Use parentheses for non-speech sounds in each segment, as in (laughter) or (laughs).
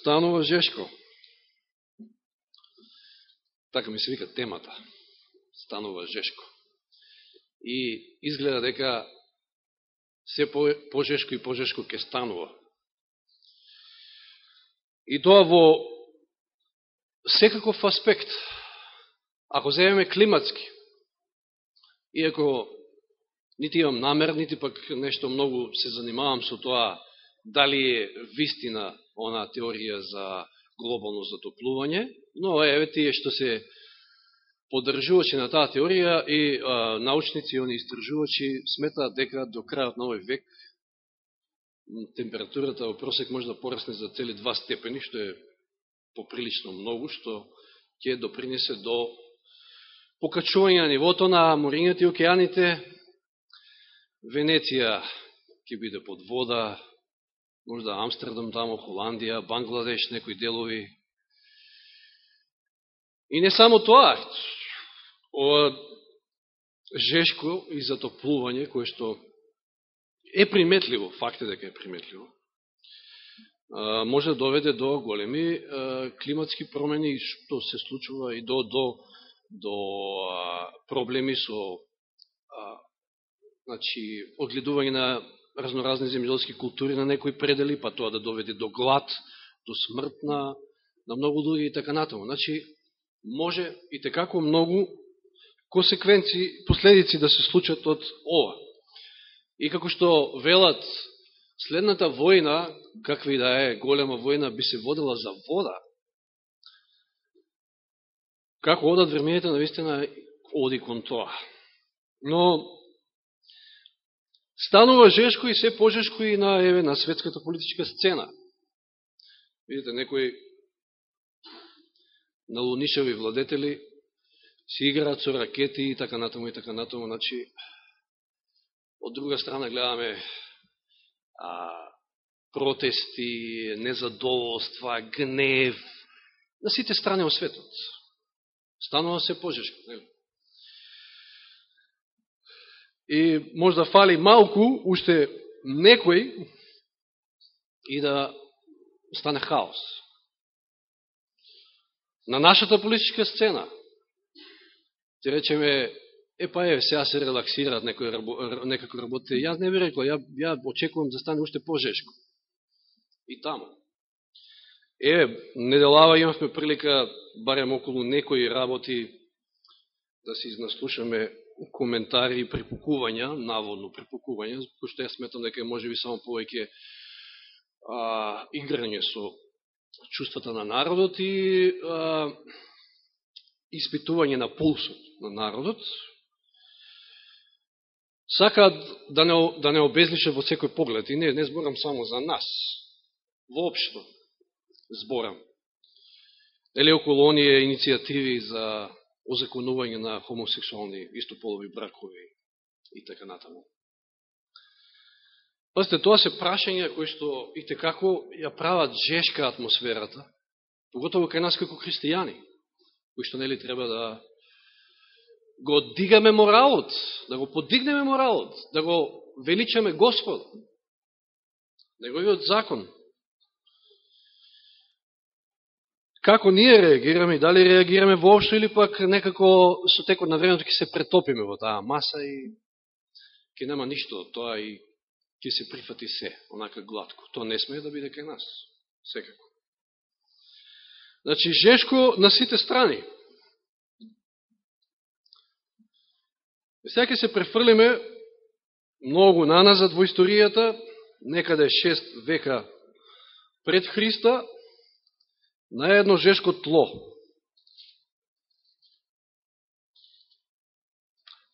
станува жешко. Така ми се вика темата. Станува жешко. И изгледа дека се пожешко и пожешко ке станува. И тоа во секаков аспект. Ако земеме климатски, иако нити имам намер, нити пак нешто многу се занимавам со тоа дали е вистина она теорија за глобално затоплување, но еве тие што се поддржувачи на таа теорија и а, научници и они истражувачи сметаат дека до крајот на овој век температурата во просек може да порасне за цели 2 степени, што е поприлично многу, што ќе допринесе до покачување на нивото на морињата и океаните. Венеција ќе биде под вода, можда Амстердам тамо, Холандија, Бангладеш, некои делови. И не само тоа, ова жешко и затоплување, кое што е приметливо, факт е дека е приметливо, може да доведе до големи климатски промени, што се случува и до, до, до проблеми со значи, одгледување на разноразни земјоделски култури на некои предели, па тоа да доведе до глад, до смртна, на, многу други и така натаму. Значи, може и текако многу консеквенци, последици да се случат од ова. И како што велат, следната војна, какви да е голема војна, би се водела за вода. Како одат времените, наистина оди кон тоа. Но, станува жешко и се пожешко и на, еве, на светската политичка сцена. Видите, некои налунишеви владетели си играат со ракети и така натаму и така натаму. Значи, од друга страна гледаме а, протести, незадоволства, гнев на сите страни од светот. Станува се пожешко, нели? И може да фали малку, уште некој, и да стане хаос. На нашата политичка сцена, ти речеме, е па е, сега се релаксираат некој некако работите. Јас не би рекла, ја, ја очекувам да стане уште пожешко. И тамо. Е, неделава имавме прилика, барем околу некои работи, да се изнаслушаме коментари и припукувања, наводно припукувања, кој што ја сметам дека може би само повеќе а, играње со чувствата на народот и а, испитување на пулсот на народот, сакаат да не, да не обезлише во секој поглед. И не, не зборам само за нас. Воопшто зборам. Или околу оние иницијативи за озаконување на хомосексуални истополови бракови и така натаму. Пазите, тоа се прашања кои што и текако ја прават жешка атмосферата, поготово кај нас како христијани, кои што нели треба да го дигаме моралот, да го подигнеме моралот, да го величаме Господ, неговиот закон. Како ние реагираме, дали реагираме воопшто или пак некако со текот на времето ќе се претопиме во таа маса и ќе нема ништо од тоа и ќе се прифати се, онака гладко. Тоа не смее да биде кај нас, секако. Значи, жешко на сите страни. Сега ќе се префрлиме многу наназад во историјата, некаде 6 века пред Христа, на едно жешко тло.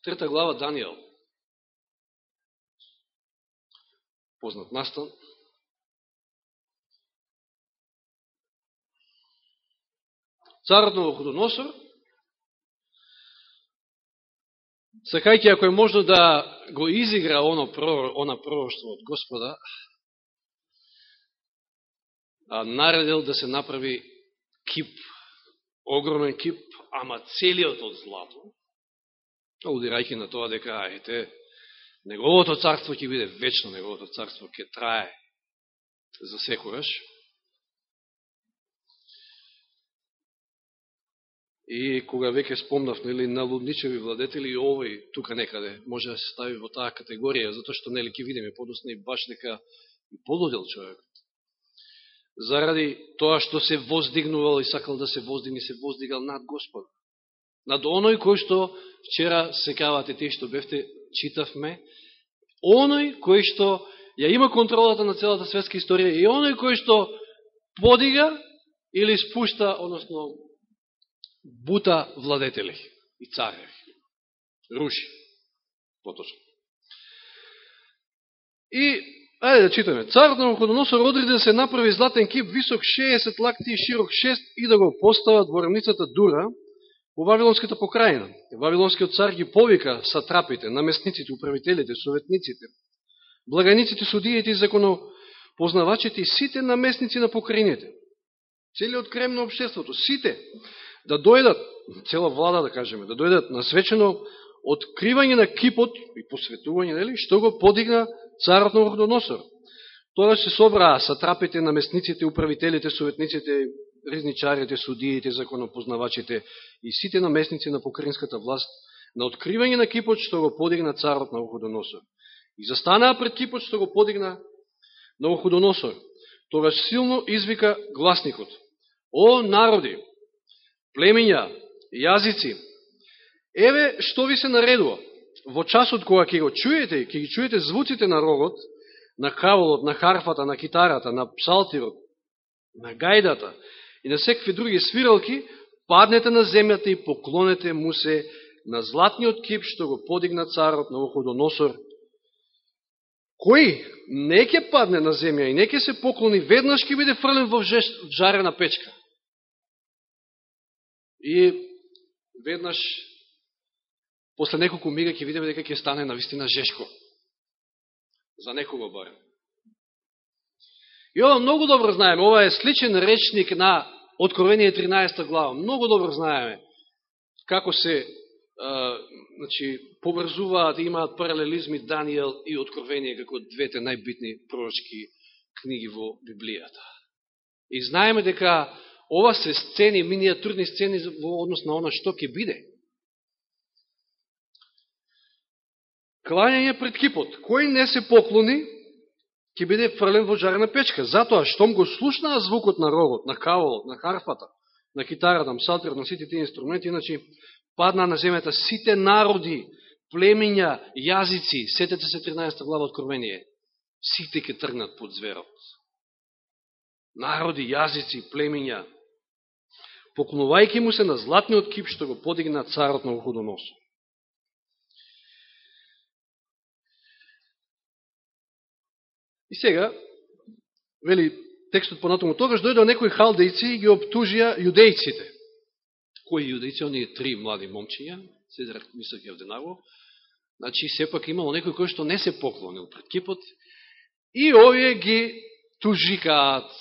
Трета глава Данијел. Познат настан. Царот на Вуходоносор сакајќи ако е можно да го изигра оно пророк, она пророќство од Господа, наредил да се направи кип, огромен кип, ама целиот од злато, удирајќи на тоа дека, ете, неговото царство ќе биде вечно, неговото царство ќе трае за секојаш. И кога веќе спомнав, нели, на лудничеви владетели, овој тука некаде може да се стави во таа категорија, затоа што, нели, ќе видиме подосна и баш дека и полудел човек. Заради тоа што се воздигнувал и сакал да се воздигне, се воздигал над Господ. Над оној кој што вчера секавате тие што бевте, читавме, оној кој што ја има контролата на целата светска историја и оној кој што подига или спушта, односно бута владетели и цареви. Руши. Поточно. И, ајде да читаме. Царот на Навуходоносор одреди да се направи златен кип висок 60 лакти и широк 6 и да го постава дворницата Дура во Вавилонската покрајна. Вавилонскиот цар ги повика сатрапите, наместниците, управителите, советниците, благаниците, судиите и законопознавачите и сите наместници на покрајните. Целиот крем на обштеството, сите, да дојдат, цела влада да кажеме, да дојдат на свечено откривање на кипот и посветување, нели, што го подигна царот на Ордоносор. Тоа се собраа сатрапите, наместниците, управителите, советниците, резничарите, судиите, законопознавачите и сите наместници на покринската власт на откривање на кипот што го подигна царот на Ордоносор. И застанаа пред кипот што го подигна на Ордоносор. Тогаш силно извика гласникот. О, народи, племиња, јазици, еве што ви се наредува. Во часот кога ќе го чуете, ќе ги чуете звуците на рогот, на каволот, на харфата, на китарата, на псалтирот, на гајдата и на секви други свиралки, паднете на земјата и поклонете му се на златниот кип што го подигна царот на Охудоносор, кој не ќе падне на земја и не ќе се поклони, веднаш ќе биде фрлен во жарена печка. И веднаш, после неколку мига ќе видиме дека ќе стане на вистина жешко. За некого барем. И ова многу добро знаеме. Ова е сличен речник на Откровение 13 глава. Многу добро знаеме како се а, значи, поврзуваат и имаат паралелизми Данијел и Откровение како двете најбитни пророчки книги во Библијата. И знаеме дека ова се сцени, миниатурни сцени во однос на оно што ќе биде. Клањање пред кипот. Кој не се поклони, ќе биде фрлен во жарена печка. Затоа, штом го слушнаа звукот на рогот, на каволот, на харфата, на китарата, на псалтерот, на сите тие инструменти, иначе падна на земјата сите народи, племиња, јазици, сетете се 13 глава Откровение, сите ќе тргнат под зверот. Народи, јазици, племиња, поклонувајќи му се на златниот кип што го подигна царот на Уходоносот. И сега, вели текстот понатаму, тогаш дојдео некои халдејци и ги обтужија јудејците. Кои јудејци? Оние три млади момчиња, Седрак Мисак и Авденаго. Значи, сепак имало некој кој што не се поклонил пред кипот и овие ги тужикаат.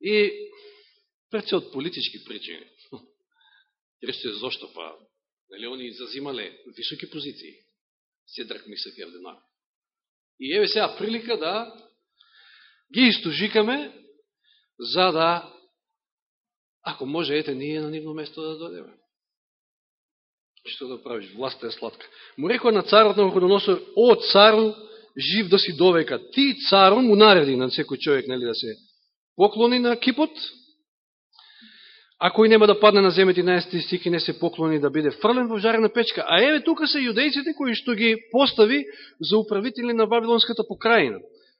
И пред се од политички причини. (laughs) Речете, зошто па? Нели они зазимале високи позиции? Седрак Мисак и И еве сега прилика да ги истужикаме за да ако може, ете, ние на нивно место да додеме. Што да правиш? Власта е сладка. Му рекоа на царот на Ходоносор, о цару, жив да си довека. Ти, цару, му нареди на секој човек, нели, да се поклони на кипот, а кој нема да падне на земјата 11 стих и не се поклони да биде фрлен во жарена печка. А еве тука се јудејците кои што ги постави за управители на Вавилонската покрајина.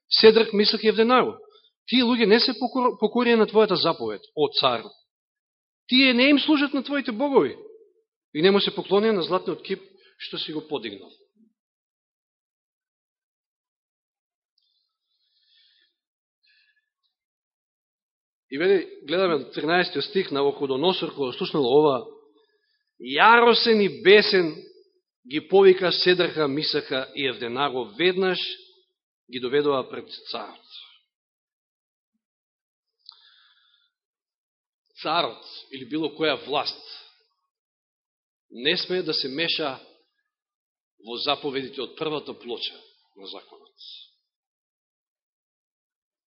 Седрак, Мислак и Евденаго. Тие луѓе не се покорија на твојата заповед, о цар. Тие не им служат на твоите богови и не му се поклонија на златниот кип што си го подигнал. И веде, гледаме 13 стих на Охудоносор, кога слушнал ова, јаросен и бесен ги повика Седраха, Мисаха и Евденаго веднаш ги доведува пред царот. Царот или било која власт не смее да се меша во заповедите од првата плоча на законот.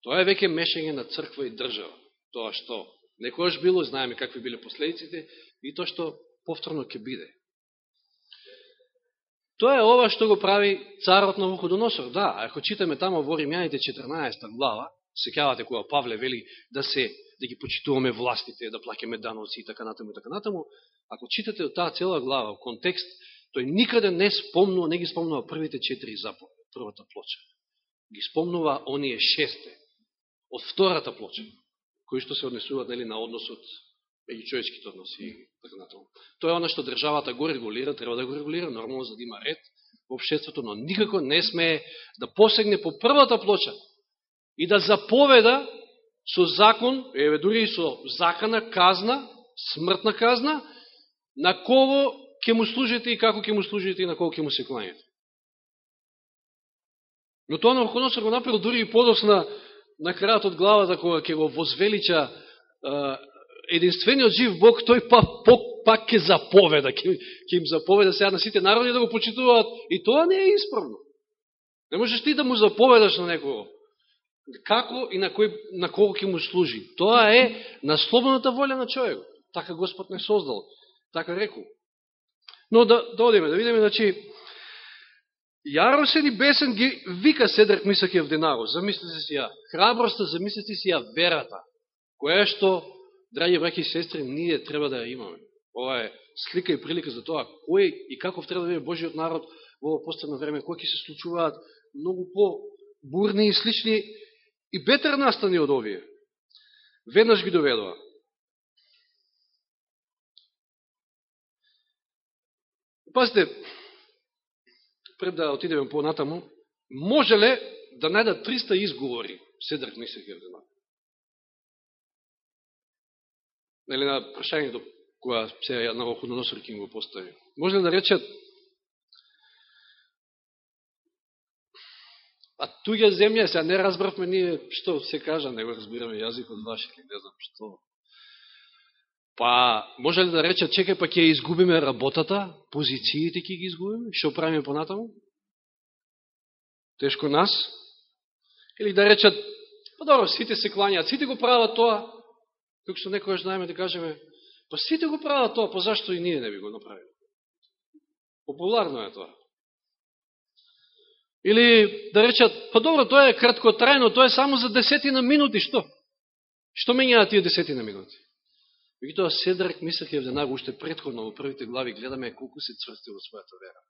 Тоа е веќе мешање на црква и држава тоа што Некојаш било, знаеме какви биле последиците и тоа што повторно ќе биде. Тоа е ова што го прави царот на Вуходоносор. Да, ако читаме тамо во Римјаните 14 глава, секјавате кога Павле вели да се да ги почитуваме властите, да плакеме даноци и така натаму и така натаму, ако читате од таа цела глава, контекст, тој никаде не спомнува, не ги спомнува првите четири заповеди, првата плоча. Ги спомнува оние шесте од втората плоча кои што се однесуваат нели, на односот меѓу човечките односи и така натаму. Тоа е она што државата го регулира, треба да го регулира, нормално за да има ред во општеството, но никако не смее да посегне по првата плоча и да заповеда со закон, еве дури и со закана, казна, смртна казна, на кого ќе му служите и како ќе му служите и на кого ќе му се кланяте. Но тоа на Охоносор го направил дури и подосна на крајот од главата, кога ќе го возвелича единствениот жив Бог, тој па, пак, пак ќе заповеда, ќе, ќе им заповеда сега на сите народи да го почитуваат. И тоа не е исправно. Не можеш ти да му заповедаш на некого. Како и на, кој, на кого ќе му служи. Тоа е на слободната воля на човек. Така Господ не создал. Така рекол. Но да, да одиме, да видиме, значи, Јаросен и бесен ги вика Седрак Мисакев Денаро. Замислите си ја храброста, замислите си ја верата, која што, драги браки и сестри, ние треба да ја имаме. Ова е слика и прилика за тоа, кој и каков треба да биде Божиот народ во ово постепно време, кои ќе се случуваат многу по-бурни и слични и бетер настани од овие. Веднаш ги доведува. Пазите, пред да отидеме понатаму, може можеле да најдат 300 изговори, Седрак Мисек Евдемак. Нели на прашањето која се на Охудоносор ќе го постави. Може ли да речат А туѓа земја, сега не разбравме ние што се кажа, не го разбираме јазикот ваш или не знам што. Па, може ли да речат, чекај, па ќе изгубиме работата, позициите ќе ги изгубиме, што правиме понатаму? Тешко нас? Или да речат, па добро, сите се кланјат, сите го прават тоа, како што некојаш знаеме да кажеме, па сите го прават тоа, па зашто и ние не би го направили? Популарно е тоа. Или да речат, па добро, тоа е краткотрајно, тоа е само за десетина минути, што? Што менјаат тие десетина минути? Меѓутоа, Седрак мислех Евденага, уште предходно во првите глави гледаме колку се цврсти во својата вера.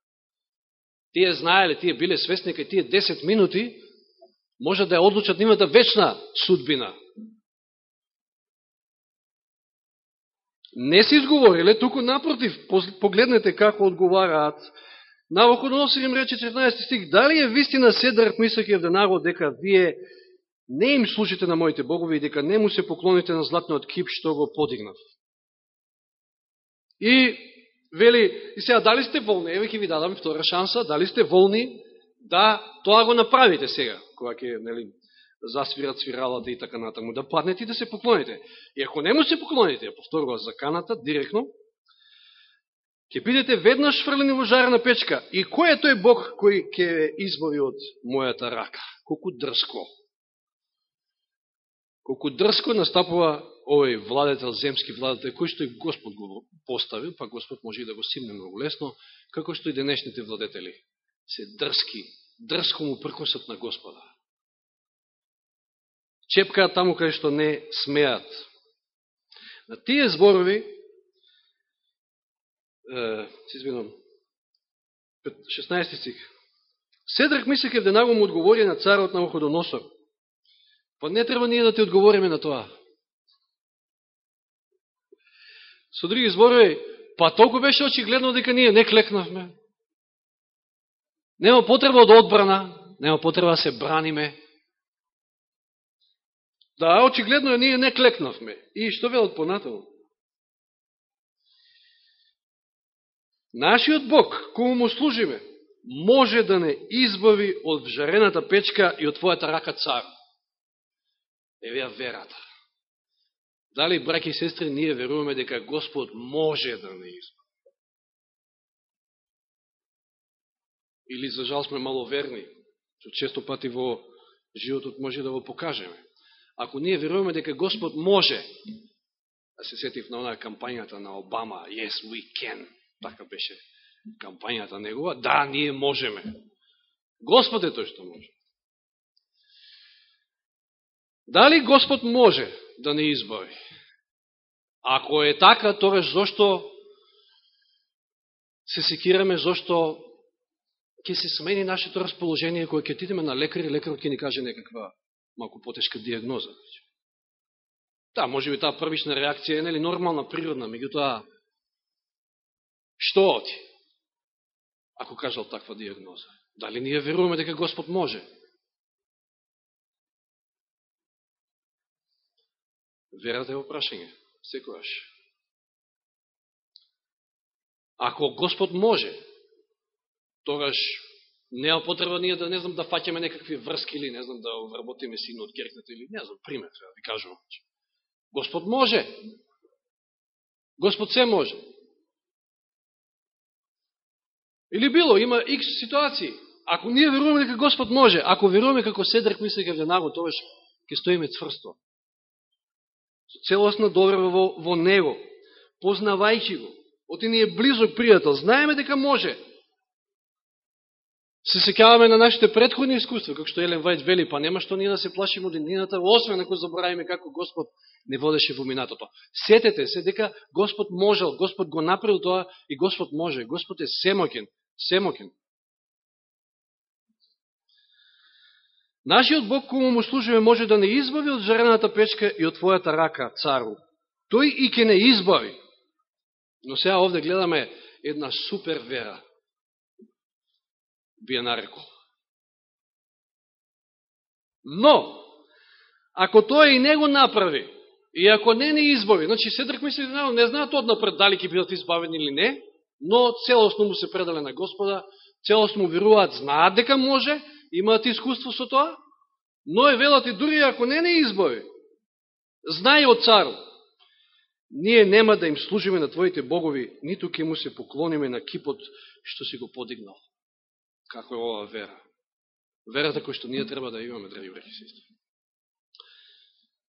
Тие знаеле, тие биле свесни кај тие 10 минути може да ја одлучат нивната вечна судбина. Не се изговориле, туку напротив, погледнете како одговараат. Навоходоносир им рече 14 стих, дали е вистина Седрак мислех Евденаго дека вие не им служите на моите богови и дека не му се поклоните на златниот кип што го подигнав. И вели, и сега дали сте волни, еве ќе ви дадам втора шанса, дали сте волни да тоа го направите сега, кога ќе нели, засвират свиралата и така натаму, да паднете и да се поклоните. И ако не му се поклоните, ја повторува заканата, директно, ќе бидете веднаш фрлени во жарена печка. И кој е тој Бог кој ќе избави од мојата рака? Колку дрско колку дрско настапува овој владетел, земски владетел, кој што и Господ го поставил, па Господ може и да го симне многу лесно, како што и денешните владетели се дрски, дрско му пркосат на Господа. Чепкаат таму кај што не смеат. На тие зборови, се извинам, 16 стих, Седрак Мисекев Евденаго му одговори на царот на Охудоносор, Па не треба ние да ти одговориме на тоа. Со други зборови, па толку беше очигледно дека ние не клекнавме. Нема потреба од одбрана, нема потреба да се браниме. Да, очигледно е, ние не клекнавме. И што велат понатаму? Нашиот Бог, кому му служиме, може да не избави од жарената печка и од твојата рака цар еве ја верата. Дали, браки и сестри, ние веруваме дека Господ може да не избави? Или, за жал, сме маловерни, што често пати во животот може да го покажеме. Ако ние веруваме дека Господ може А се сетив на онаа кампањата на Обама, Yes, we can. Така беше кампањата негова. Да, ние можеме. Господ е тој што може. Дали Господ може да не избави? Ако е така, тогаш зашто се секираме, зашто ќе се смени нашето расположение, кое ќе отидеме на лекар и лекарот ќе ни каже некаква малку потешка диагноза. Да, може би таа првична реакција е нели нормална, природна, меѓутоа што оти? Ако кажал таква диагноза. Дали ние веруваме дека Господ може? Верата е опрашање, секојаш. Ако Господ може, тогаш нема потреба ние да не знам да фаќаме некакви врски или не знам да вработиме сина од керкната или не знам, пример, да ви кажувам. Господ може. Господ се може. Или било, има X ситуации. Ако ние веруваме дека Господ може, ако веруваме како Седрак мисли дека наго, тоа ќе стоиме цврсто. Со целосна доверба во, во Него, познавајќи го, оти ни е близок пријател, знаеме дека може се секаваме на нашите предходни искуства, како што Елен Вајд вели, па нема што ние да се плашиме од еднината, освен ако забравиме како Господ не водеше во минатото. Сетете се дека Господ можел, Господ го направил тоа и Господ може. Господ е семокен, семокен. Нашиот Бог, кому му служиме, може да не избави од жарената печка и од твојата рака, цару. Тој и ке не избави. Но сега овде гледаме една супер вера би ја нарекол. Но, ако тој и него направи, и ако не не избави, значи Седрак мисли не знаат однапред дали ќе бидат избавени или не, но целосно му се предале на Господа, целосно му веруваат, знаат дека може, имаат искуство со тоа, но е велат и дури ако не не избави, знај од цар, ние нема да им служиме на Твоите богови, ниту ќе му се поклониме на кипот што си го подигнал како е ова вера. Верата која што ние треба да имаме, драги бреки сестри.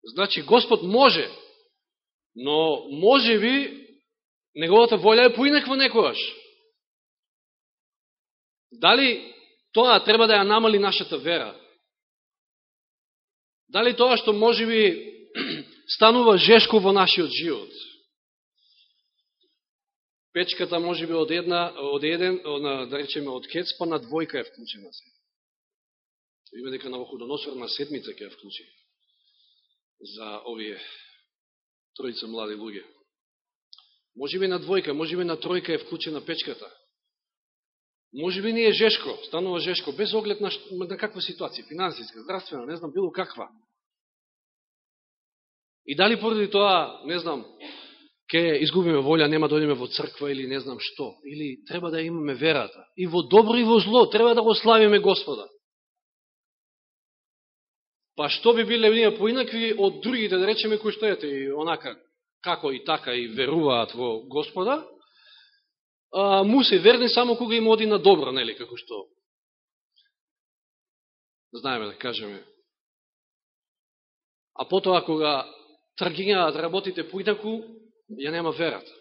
Значи, Господ може, но може би неговата волја е поинаква некојаш. Дали тоа треба да ја намали нашата вера? Дали тоа што може би (clears throat) станува жешко во нашиот живот? печката може би од една, од еден, да речеме од кец, па на двојка е вклучена се. Име дека на Вохудоносор на седмица ќе ја вклучи за овие тројца млади луѓе. Може би на двојка, може би на тројка е вклучена печката. Може би не е жешко, станува жешко, без оглед на, на каква ситуација, финансиска, здравствена, не знам, било каква. И дали поради тоа, не знам, ќе изгубиме волја, нема да одиме во црква или не знам што. Или треба да имаме верата. И во добро и во зло треба да го славиме Господа. Па што би биле ние поинакви од другите, да речеме, кои што ете и онака, како и така и веруваат во Господа, а, му се верни само кога им оди на добро, нели, како што знаеме да кажеме. А потоа кога тргињаат работите поинаку, ја нема верата.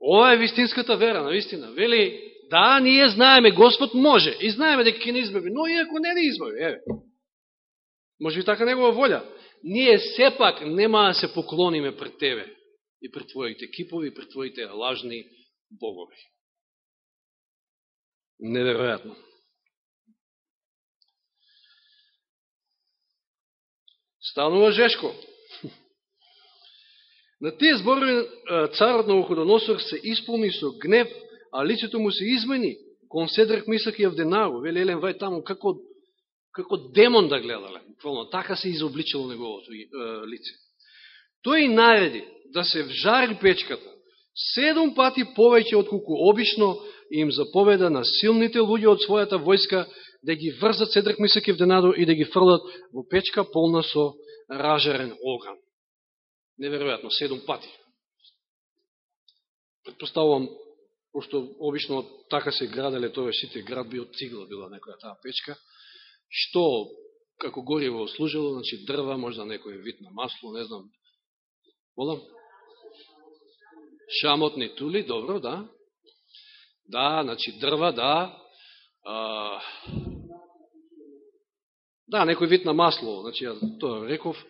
Ова е вистинската вера, наистина. Вели, да, ние знаеме, Господ може, и знаеме дека ќе не избави, но и ако не ни избави, еве. Може би така негова волја. Ние сепак нема да се поклониме пред Тебе и пред Твоите кипови, пред Твоите лажни богови. Неверојатно. Станува жешко. (laughs) На тие зборови царот на Охудоносор се исполни со гнев, а лицето му се измени, кон Седрак Мисак и Авденаго, вели Елен Вај таму, како, како демон да гледале. Буквално, така се изобличало неговото лице. Тој нареди да се вжари печката седом пати повеќе од колку обично им заповеда на силните луѓе од својата војска да ги врзат Седрак Мисак и Авденадо и да ги фрлат во печка полна со ражарен оган неверојатно, седом пати. Предпоставувам, пошто обично така се граделе тоа сите градби од цигла била некоја таа печка, што како гориво служило, значи дрва, можда некој вид на масло, не знам, Молам? Шамотни тули, добро, да. Да, значи дрва, да. А, да, некој вид на масло, значи ја тоа реков.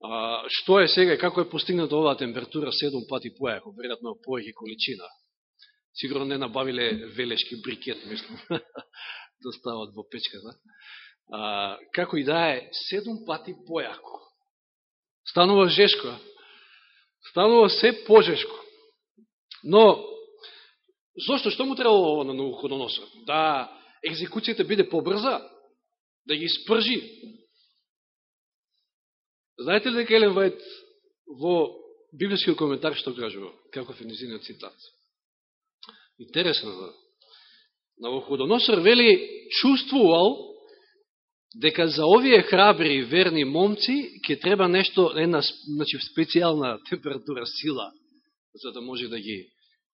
А, што е сега и како е постигната оваа температура 7 пати појако, веројатно поеќе количина. Сигурно не набавиле велешки брикет, мислам, (laughs) да стават во печката. А, како и да е, 7 пати појако. Станува жешко. Станува се пожешко. Но, зошто, што му требало ово на Навуходоносор? Да екзекуцијата биде побрза? Да ги спржи? Знаете ли дека Елен Вајд во библискиот коментар што кажува? Каков е низиниот цитат? Интересно, да. Навуходоносор вели чувствувал дека за овие храбри и верни момци ќе треба нешто, една значи, специјална (laughs) температура, сила, за да може да ги,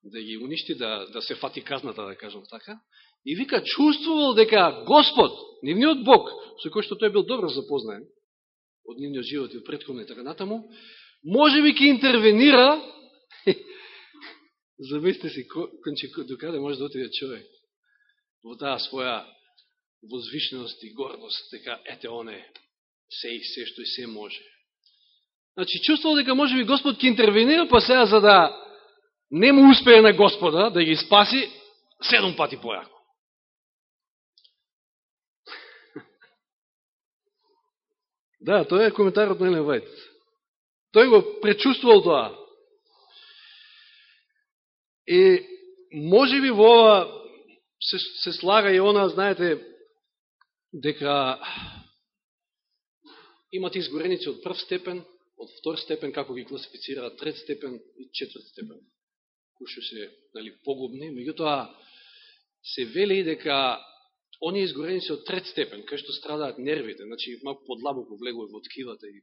да ги уништи, да, да се фати казната, да кажам така. И вика, чувствувал дека Господ, нивниот Бог, со кој што тој бил добро запознаен, од нивниот живот и од предходно и така натаму, може би ќе интервенира, (laughs) замислите си, докаде може да отиде човек во таа своја возвишеност и гордост, дека ете оне, се и се што и се може. Значи, чувствувал дека може би Господ ќе интервенира, па сега за да не му успее на Господа да ги спаси, седом пати појако. (laughs) да, тоа е коментарот на Елен Вајд. Тој го пречувствувал тоа. И може би во ова се, се слага и она, знаете, дека имат изгореници од прв степен, од втор степен, како ги класифицираат трет степен и четврт степен, кои што се нали, погубни. Меѓутоа, се вели дека оние изгореници од трет степен, кај што страдаат нервите, значи малко подлабоко влегува во ткивата и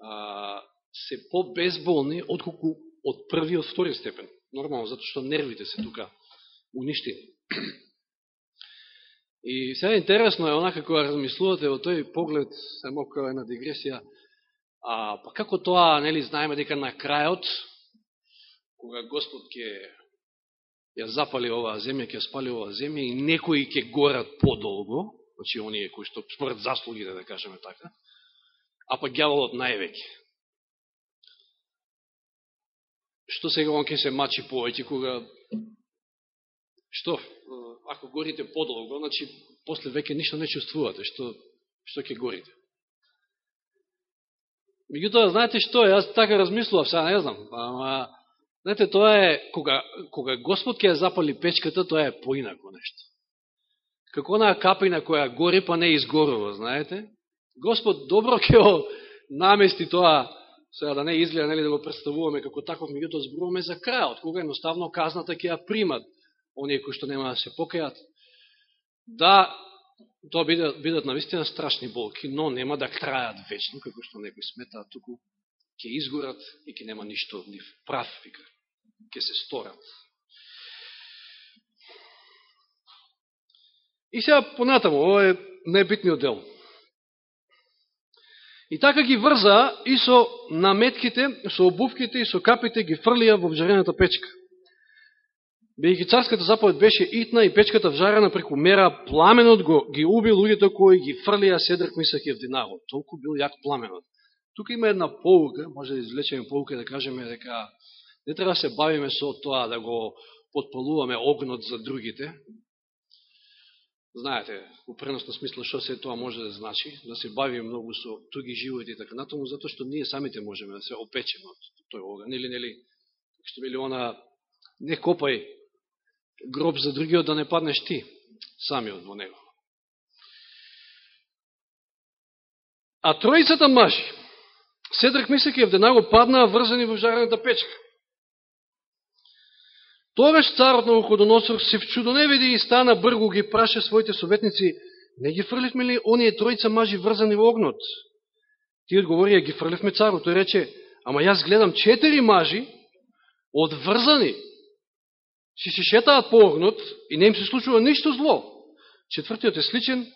а, се по-безболни отколку од први и од втори степен. Нормално, затоа што нервите се тука уништени. И сега интересно е, онака кога размислувате во тој поглед, само кое е на дигресија, а, па како тоа, нели, знаеме дека на крајот, кога Господ ќе ја запали оваа земја, ќе спали оваа земја и некои ќе горат подолго, значи оние кои што според заслугите, да кажеме така, а па гјаволот највеќе. Што сега он ќе се мачи повеќе кога што ако горите подолго, значи после веќе ништо не чувствувате, што, што ќе горите. Меѓутоа, знаете што е, јас така размислував, сега не знам, ама, знаете, тоа е, кога, кога Господ ќе ја запали печката, тоа е поинако нешто. Како онаа капина која гори, па не изгорува, знаете. Господ добро ќе го намести тоа, сега да не изгледа, нели да го представуваме како таков, меѓутоа зборуваме за крајот, кога едноставно казната ќе ја примат оние кои што нема да се покајат, да тоа бидат, бидат навистина страшни болки, но нема да крајат вечно, како што некои сметаат, туку ќе изгорат и ќе нема ништо нив прав, вика, ќе се сторат. И сега понатамо, ово е најбитниот дел. И така ги врза и со наметките, со обувките и со капите ги фрлија во обжарената печка. Бејќи царската заповед беше итна и печката вжарена преку мера, пламенот го ги уби луѓето кои ги фрлија Седрак Мисак и Евдинаго. Толку бил јак пламенот. Тука има една поука, може да извлечеме поука да кажеме дека не треба да се бавиме со тоа да го подполуваме огнот за другите. Знаете, у преносна смисла што се тоа може да значи, да се бавиме многу со туги животи и така натаму, затоа што ние самите можеме да се опечеме од тој оган. Или, нели, што били она, не копај гроб за другиот да не паднеш ти, самиот во него. А тројцата мажи, Седрак Мисек и Евденаго паднаа врзани во жарената печка. Тогаш царот на Уходоносор се вчудо не види и стана бргу ги праше своите советници, не ги фрливме ли оние тројца мажи врзани во огнот? Ти одговори, ги фрливме царот. Тој рече, ама јас гледам четири мажи одврзани си се шетаат по огнот и не им се случува ништо зло. Четвртиот е сличен,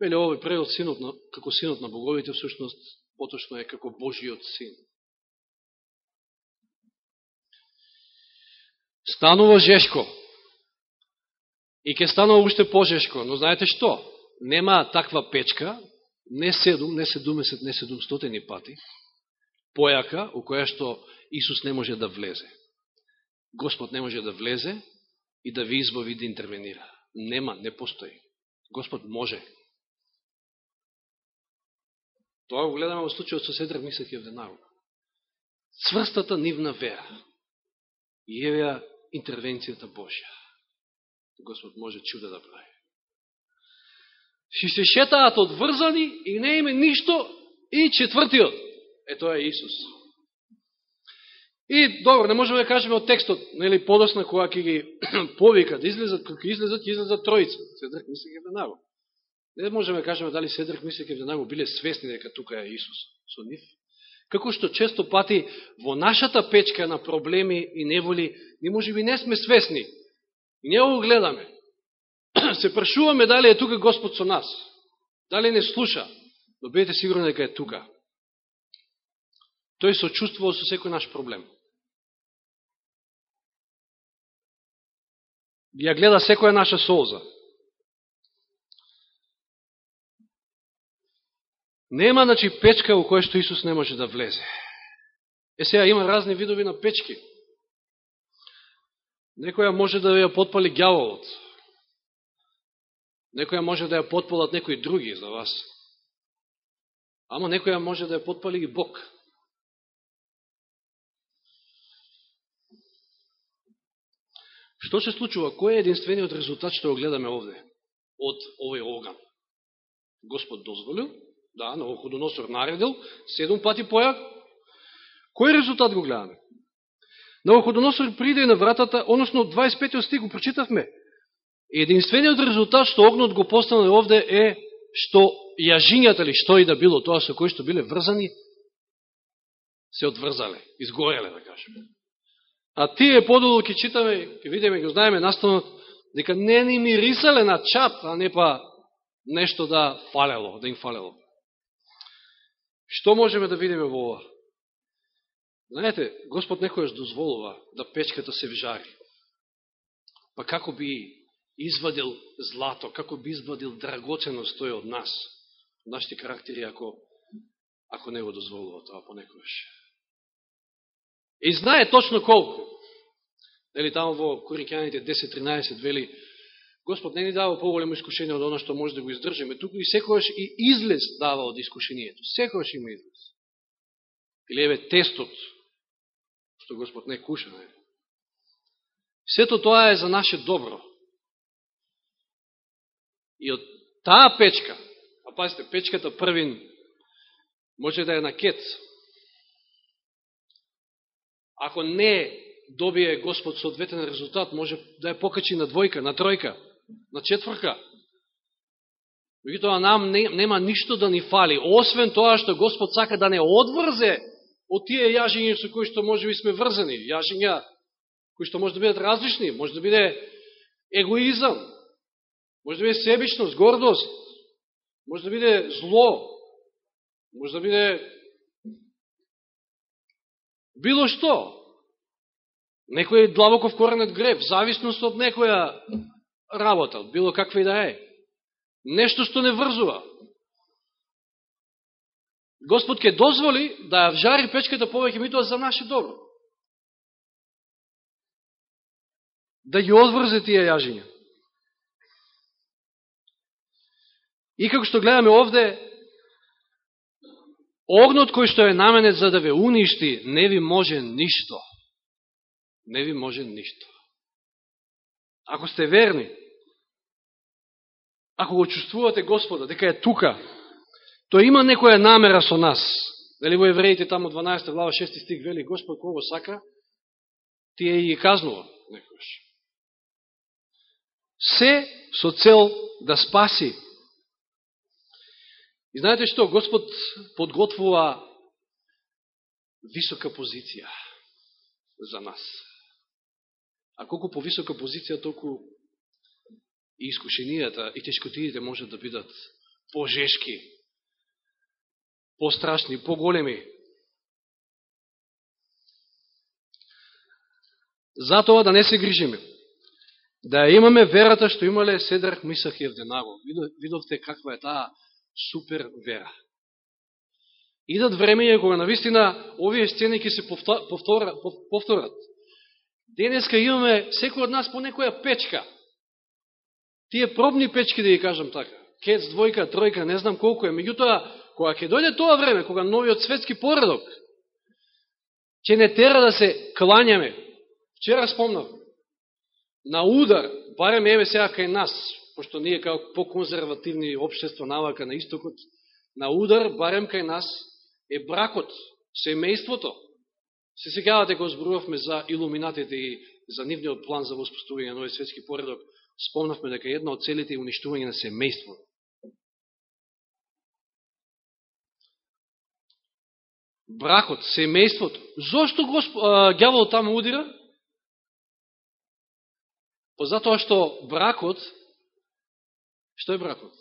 веле овој превел синот на, како синот на боговите, всушност, поточно е како Божиот син. станува жешко. И ќе станува уште пожешко. Но знаете што? Нема таква печка, не 7, не 70, не 700 пати, појака, у која што Исус не може да влезе. Господ не може да влезе и да ви избави да интервенира. Нема, не постои. Господ може. Тоа го гледаме во случајот со Седрак Мисак Евденаров. Цврстата нивна вера и евеја интервенцијата Божја. Господ може чуда да прави. Ши се шетаат одврзани и не име ништо и четвртиот. Е, тоа е Исус. И, добро, не можеме да кажеме од текстот, нели, подосна, кога ќе ги (clears throat) повика да излезат, кога ќе излезат, ќе излезат троица. Седрак мисли ќе веднага. Не можеме да кажеме дали Седрак мисли ќе веднага биле свесни дека тука е Исус со нив. Како што често пати во нашата печка на проблеми и неволи, ни може би не сме свесни. И не го гледаме. (clears throat) Се прашуваме дали е тука Господ со нас. Дали не слуша. Но бидете сигурни дека е тука. Тој сочувствува со секој наш проблем. Ја гледа секоја наша солза. Нема, значи, печка во која што Исус не може да влезе. Е, сега има разни видови на печки. Некоја може да ја подпали гјаволот. Некоја може да ја подпалат некои други за вас. Ама некоја може да ја подпали и Бог. Што се случува? Кој е единствениот резултат што го гледаме овде? Од овој оган. Господ дозволил, да, Новоходоносор наредил, седум пати појак. Кој резултат го гледаме? Новоходоносор приде на вратата, односно 25 стих го прочитавме. Единствениот резултат што огнот го постане овде е што јажињата ли што и да било, тоа со кои што биле врзани, се одврзале, изгореле, да кажеме. А тие подолу ќе читаме, ќе видиме, ќе знаеме настанот дека не ни мирисале на чап, а не па нешто да фалело, да им фалело. Што можеме да видиме во ова? Знаете, Господ некојаш дозволува да печката се вжари. Па како би извадил злато, како би извадил драгоценост тој од нас, од нашите карактери, ако, ако не го дозволува тоа понекојаш. И знае точно колку. Дали таму во Коринќаните 10.13 вели, Господ не ни дава поголемо искушение од оно што може да го издржиме, туку и секојаш и излез дава од искушението. Секојаш има излез. Или еве тестот, што Господ не куша. Не. Сето тоа е за наше добро. И од таа печка, а пазите, печката првин може да е на кец, ако не добие Господ соодветен резултат, може да ја покачи на двојка, на тројка, на четврка. Меѓутоа нам не, нема ништо да ни фали, освен тоа што Господ сака да не одврзе од тие јажиња со кои што може би сме врзани. Јажиња кои што може да бидат различни, може да биде егоизам, може да биде себичност, гордост, може да биде зло, може да биде било што. Некој длабоко вкоренет греб, зависност од некоја работа, било каква и да е. Нешто што не врзува. Господ ќе дозволи да ја вжари печката повеќе ми тоа за наше добро. Да ги одврзе тие јажиња. И како што гледаме овде, огнот кој што е наменет за да ве уништи, не ви може ништо не ви може ништо. Ако сте верни, ако го чувствувате Господа, дека е тука, тој има некоја намера со нас. Дали во Евреите, тамо 12 глава 6 стих, вели Господ кого сака, тие и казнува некојаш. Се со цел да спаси. И знаете што? Господ подготвува висока позиција за нас. А колку повисока позиција, толку и искушенијата и тешкотиите можат да бидат пожешки, пострашни, поголеми. Затоа да не се грижиме. Да имаме верата што имале Седрах, Мисах и Евденаго. Видовте каква е таа супер вера. Идат времења кога навистина овие сцени ќе се повторат, повторат. Денеска имаме секој од нас по некоја печка. Тие пробни печки, да ги кажам така. Кец, двојка, тројка, не знам колку е. Меѓутоа, кога ќе дојде тоа време, кога новиот светски поредок ќе не тера да се кланяме. Вчера спомнав, на удар, барем еве сега кај нас, пошто ние како по-конзервативни обштество навака на истокот, на удар, барем кај нас, е бракот, семејството. Се сегавате да го зборувавме за илуминатите и за нивниот план за воспоставување на нови светски поредок, спомнавме дека една од целите е уништување на семејството. Бракот, семејството. Зошто госп... гјавол таму удира? По затоа што бракот, што е бракот?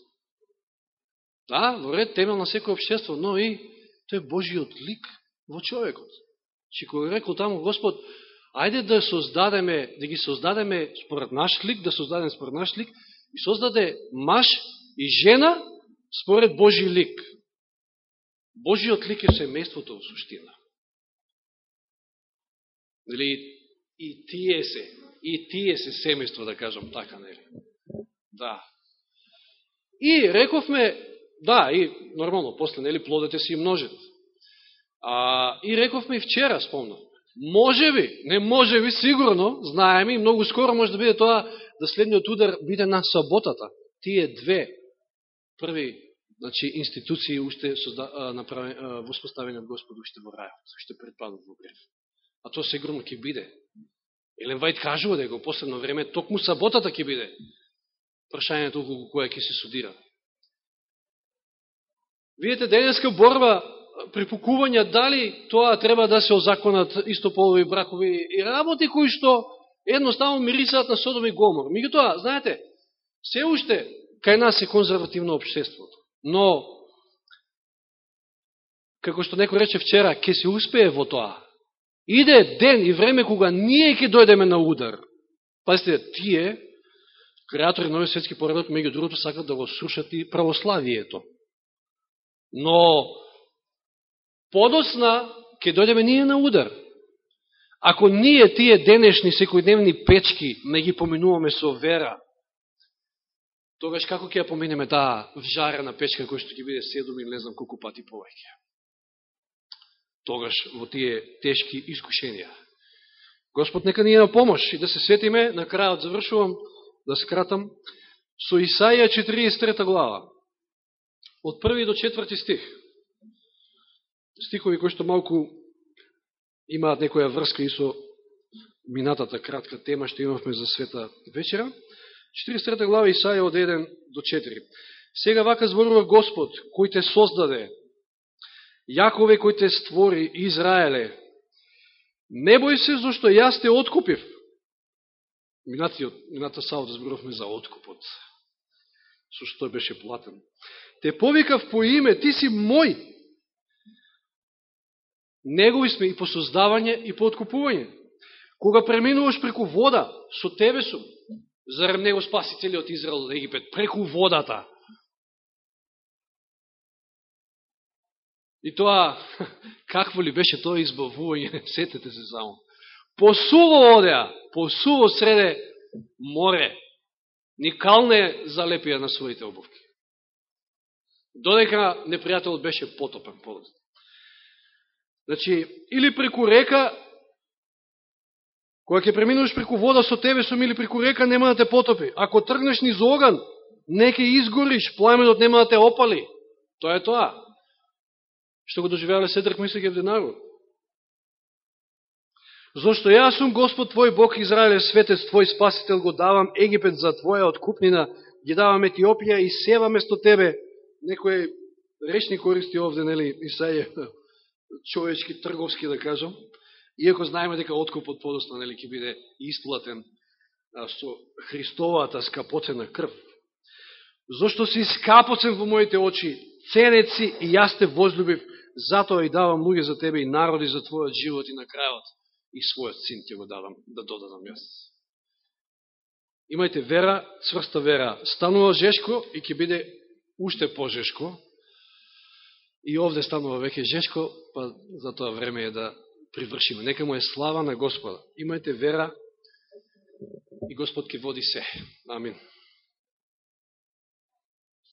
Да, во ред темел на секој обшество, но и тој е Божиот лик во човекот. Че кога рекол таму Господ, ајде да создадеме, да ги создадеме според наш лик, да создадеме според наш лик, и создаде маж и жена според Божи лик. Божиот лик е семејството во суштина. Дали и тие се, и тие се семејство, да кажам така, нели? Да. И рековме, да, и нормално, после, нели, плодете си множат. А, и рековме и вчера, спомнам. Може би, не може би, сигурно, знаеме и многу скоро може да биде тоа да следниот удар биде на саботата. Тие две први значи, институции уште созда, направи, воспоставени од Господ уште во рајот, уште предпадат во греф. А тоа сигурно ќе биде. Елен Вајд кажува дека во последно време токму саботата ќе биде прашањето околу која ќе се судира. Видете денеска борба припукување дали тоа треба да се озаконат истополови бракови и работи кои што едноставно мирисаат на Содом и Гомор. тоа, знаете, се уште кај нас е конзервативно обштеството. Но, како што некој рече вчера, ќе се успее во тоа. Иде ден и време кога ние ќе дојдеме на удар. Пазите, тие, креатори на нови светски поредок, меѓу другото, сакат да го срушат и православието. Но, подосна ќе дојдеме ние на удар. Ако ние тие денешни секојдневни печки не ги поминуваме со вера, тогаш како ќе ја поминеме таа вжарена печка која што ќе биде седом или не знам колку пати повеќе? Тогаш во тие тешки искушенија. Господ нека ни е на помош и да се сетиме, на крајот завршувам, да скратам, со Исаија 43 глава, од први до четврти стих стихови кои што малку имаат некоја врска и со минатата кратка тема што имавме за света вечера. 43 глава Исаја од 1 до 4. Сега вака зборува Господ, кој те создаде, Јакове кој те створи, Израеле, не бој се зашто јас те откупив. Минатиот, мината саот зборувавме за откупот, со што беше платен. Те повикав по име, ти си мој, Негови сме и по создавање и по откупување. Кога преминуваш преку вода, со тебе сум. Зарем него спаси целиот Израел од Египет, преку водата. И тоа, (laughs) какво ли беше тоа избавување, (laughs) сетете се само. Посуво одеа, посуво среде море, никалне залепија на своите обувки. Додека непријателот беше потопен подост. Значи, или преку река, кога ќе преминуваш преку вода со тебе сум или преку река, нема да те потопи. Ако тргнеш низ оган, не ќе изгориш, пламенот нема да те опали. Тоа е тоа. Што го доживеале Седрак Мисак Евденаго. Зошто јас сум Господ Твој Бог Израиле, светец Твој Спасител, го давам Египет за Твоја откупнина, ги давам Етиопија и Сева место Тебе. Некој речни користи овде, нели, Исаија, (laughs) човечки, трговски да кажам, иако знаеме дека откупот подосна нели ќе биде исплатен со Христовата скапоцена крв. Зошто си скапоцен во моите очи, ценеци и јас те возлюбив, затоа и давам луѓе за тебе и народи за твојот живот и на крајот и својот син ќе го дадам, да додадам јас. Имајте вера, цврста вера, станува жешко и ќе биде уште пожешко. И овде станува веќе жешко, па за тоа време е да привршиме. Нека му е слава на Господа. Имајте вера и Господ ќе води се. Амин.